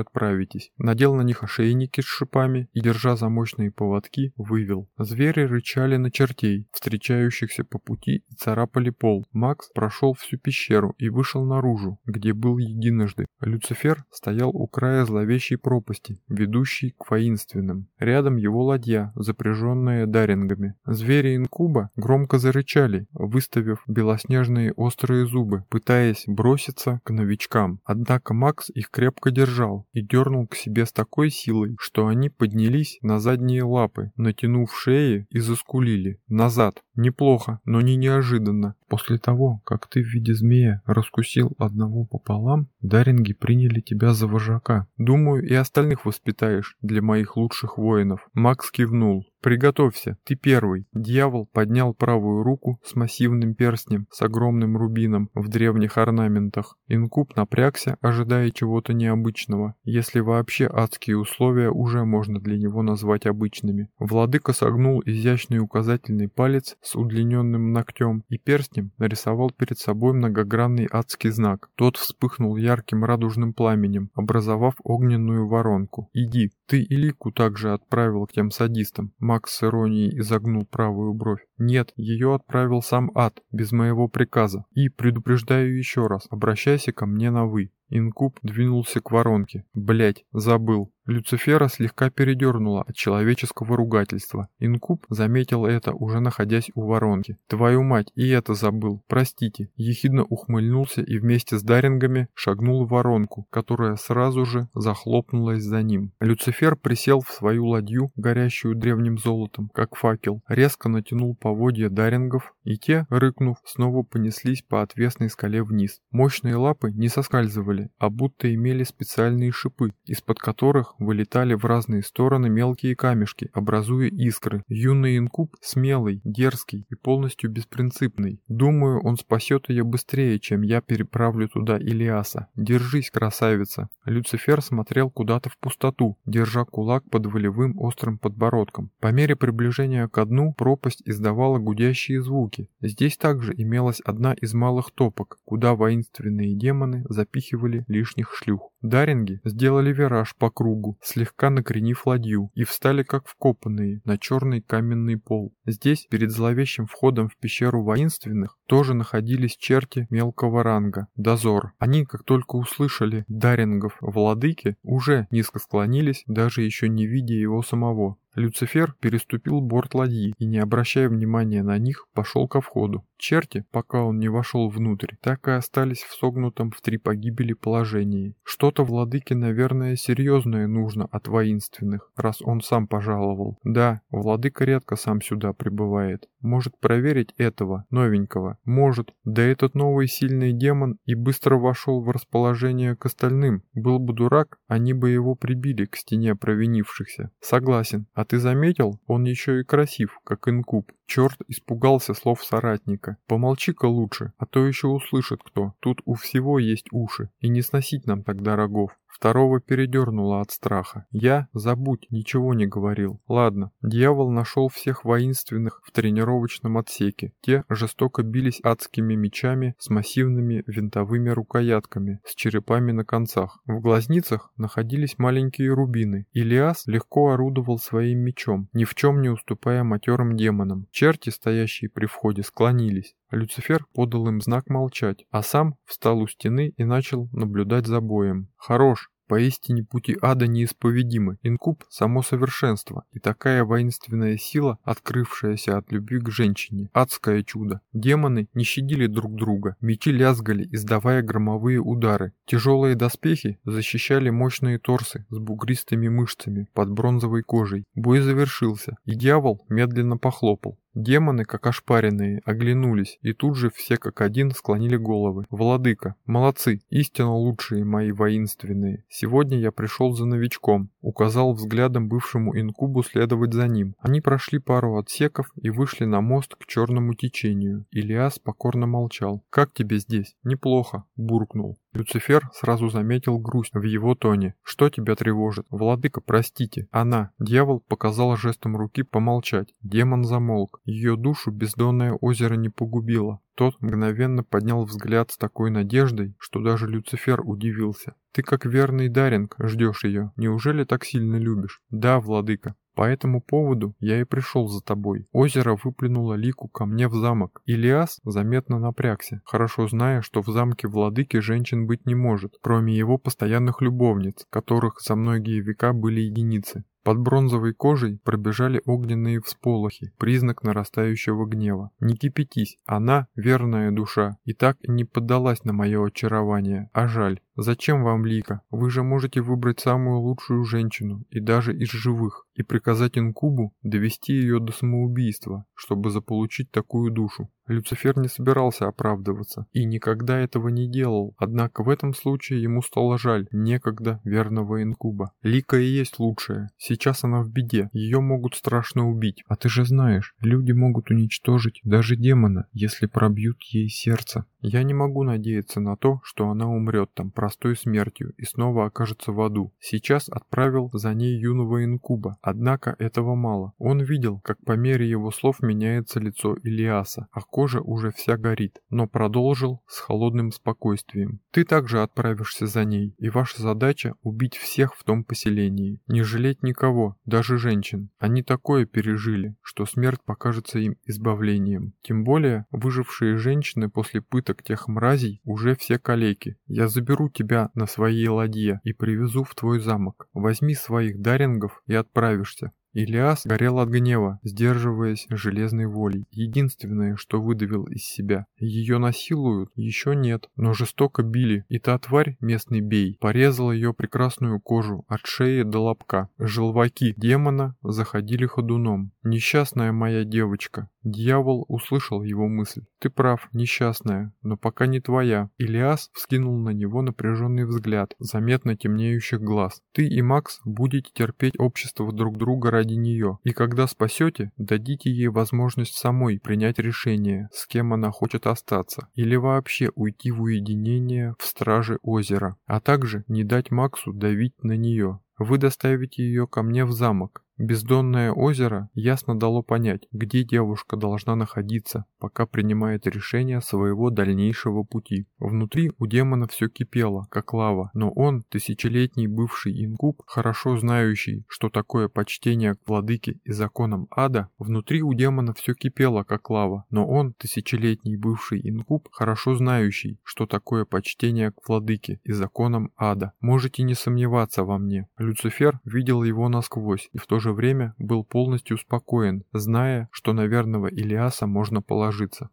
Speaker 1: отправитесь». Надел на них ошейники с шипами и, держа замочные поводки, вывел. Звери рычали на чертей, встречающихся по пути и царапали пол. Макс прошел всю пещеру и вышел наружу, где был единожды. Люцифер стоял у края зловещей пропасти, ведущей к воинственным. Рядом его ладья, запряженная дарингами. Звери инкуба громко зарычали, выставив белоснежные острые зубы, пытаясь броситься к новичкам. Однако Макс их крепко держал и дернул к себе с такой силой, что они поднялись на задние лапы, натянув шеи и заскулили. Назад. Неплохо, но не неожиданно. После того, как ты в виде змея раскусил одного пополам, даринги приняли тебя за вожака. Думаю, и остальных воспитаешь для моих лучших воинов. Макс кивнул. «Приготовься, ты первый». Дьявол поднял правую руку с массивным перстнем с огромным рубином в древних орнаментах. Инкуб напрягся, ожидая чего-то необычного, если вообще адские условия уже можно для него назвать обычными. Владыка согнул изящный указательный палец с удлиненным ногтем и перстнем нарисовал перед собой многогранный адский знак. Тот вспыхнул ярким радужным пламенем, образовав огненную воронку. «Иди, ты и Лику также отправил к тем садистам». Макс с иронией изогнул правую бровь. Нет, ее отправил сам ад, без моего приказа. И предупреждаю еще раз, обращайся ко мне на «вы». Инкуб двинулся к воронке. Блять, забыл. Люцифера слегка передернула от человеческого ругательства. Инкуб заметил это, уже находясь у воронки. «Твою мать, и это забыл. Простите». Ехидно ухмыльнулся и вместе с Дарингами шагнул в воронку, которая сразу же захлопнулась за ним. Люцифер присел в свою ладью, горящую древним золотом, как факел, резко натянул поводья Дарингов, и те, рыкнув, снова понеслись по отвесной скале вниз. Мощные лапы не соскальзывали, а будто имели специальные шипы, из-под которых вылетали в разные стороны мелкие камешки, образуя искры. Юный инкуб смелый, дерзкий и полностью беспринципный. Думаю, он спасет ее быстрее, чем я переправлю туда Илиаса. Держись, красавица. Люцифер смотрел куда-то в пустоту, держа кулак под волевым острым подбородком. По мере приближения к дну пропасть издавала гудящие звуки. Здесь также имелась одна из малых топок, куда воинственные демоны запихивали лишних шлюх. Даринги сделали вираж по кругу, слегка накренив ладью, и встали как вкопанные на черный каменный пол. Здесь, перед зловещим входом в пещеру воинственных, тоже находились черти мелкого ранга, дозор. Они, как только услышали Дарингов владыки, уже низко склонились, даже еще не видя его самого. Люцифер переступил борт ладьи и, не обращая внимания на них, пошел ко входу. Черти, пока он не вошел внутрь, так и остались в согнутом в три погибели положении. Что-то владыке, наверное, серьезное нужно от воинственных, раз он сам пожаловал. Да, владыка редко сам сюда прибывает. Может проверить этого, новенького? Может. Да этот новый сильный демон и быстро вошел в расположение к остальным. Был бы дурак, они бы его прибили к стене провинившихся. Согласен. А ты заметил? Он еще и красив, как инкуб. Черт испугался слов соратника. Помолчи-ка лучше, а то еще услышит кто. Тут у всего есть уши, и не сносить нам тогда рогов. Второго передернуло от страха. Я, забудь, ничего не говорил. Ладно, дьявол нашел всех воинственных в тренировочном отсеке. Те жестоко бились адскими мечами с массивными винтовыми рукоятками, с черепами на концах. В глазницах находились маленькие рубины. Илиас легко орудовал своим мечом, ни в чем не уступая матерым демонам. Черти, стоящие при входе, склонились. Люцифер подал им знак молчать, а сам встал у стены и начал наблюдать за боем. «Хорош, Поистине пути ада неисповедимы. Инкуб – само совершенство, и такая воинственная сила, открывшаяся от любви к женщине. Адское чудо. Демоны не щадили друг друга, мечи лязгали, издавая громовые удары. Тяжелые доспехи защищали мощные торсы с бугристыми мышцами под бронзовой кожей. Бой завершился, и дьявол медленно похлопал. Демоны, как ошпаренные, оглянулись, и тут же все как один склонили головы. «Владыка, молодцы, истинно лучшие мои воинственные. Сегодня я пришел за новичком», — указал взглядом бывшему инкубу следовать за ним. Они прошли пару отсеков и вышли на мост к черному течению. Илиас покорно молчал. «Как тебе здесь?» «Неплохо», — буркнул. Люцифер сразу заметил грусть в его тоне. «Что тебя тревожит? Владыка, простите». Она. Дьявол показал жестом руки помолчать. Демон замолк. Ее душу бездонное озеро не погубило. Тот мгновенно поднял взгляд с такой надеждой, что даже Люцифер удивился. «Ты как верный Даринг ждешь ее. Неужели так сильно любишь?» «Да, владыка». По этому поводу я и пришел за тобой. Озеро выплюнуло Лику ко мне в замок. Илиас заметно напрягся, хорошо зная, что в замке владыки женщин быть не может, кроме его постоянных любовниц, которых за многие века были единицы. Под бронзовой кожей пробежали огненные всполохи, признак нарастающего гнева. Не кипятись, она верная душа, и так не поддалась на мое очарование, а жаль. Зачем вам Лика? Вы же можете выбрать самую лучшую женщину, и даже из живых, и приказать инкубу довести ее до самоубийства, чтобы заполучить такую душу. Люцифер не собирался оправдываться и никогда этого не делал, однако в этом случае ему стало жаль некогда верного инкуба. Лика и есть лучшая, сейчас она в беде, ее могут страшно убить. А ты же знаешь, люди могут уничтожить даже демона, если пробьют ей сердце. Я не могу надеяться на то, что она умрет там простой смертью и снова окажется в аду. Сейчас отправил за ней юного инкуба, однако этого мало. Он видел, как по мере его слов меняется лицо Илиаса, а кожа уже вся горит, но продолжил с холодным спокойствием. Ты также отправишься за ней, и ваша задача убить всех в том поселении. Не жалеть никого, даже женщин. Они такое пережили, что смерть покажется им избавлением. Тем более, выжившие женщины после пыток список тех мразей уже все калеки. Я заберу тебя на своей ладье и привезу в твой замок. Возьми своих дарингов и отправишься. Илиас горел от гнева, сдерживаясь железной волей. Единственное, что выдавил из себя. Ее насилуют? Еще нет, но жестоко били, и та тварь, местный бей, порезала ее прекрасную кожу от шеи до лобка. Желваки демона заходили ходуном. Несчастная моя девочка. Дьявол услышал его мысль. Ты прав, несчастная, но пока не твоя. Илиас вскинул на него напряженный взгляд, заметно темнеющих глаз. Ты и Макс будете терпеть общество друг друга ради нее, и когда спасете, дадите ей возможность самой принять решение, с кем она хочет остаться, или вообще уйти в уединение в страже озера, а также не дать Максу давить на нее. Вы доставите ее ко мне в замок, Бездонное озеро ясно дало понять, где девушка должна находиться, пока принимает решение своего дальнейшего пути. Внутри у демона все кипело, как лава, но он, тысячелетний бывший инкуб, хорошо знающий, что такое почтение к владыке и законам ада, внутри у демона все кипело, как лава, но он, тысячелетний бывший инкуб, хорошо знающий, что такое почтение к владыке и законам ада. Можете не сомневаться во мне. Люцифер видел его насквозь и в то же время был полностью спокоен, зная, что на верного Илиаса можно положиться.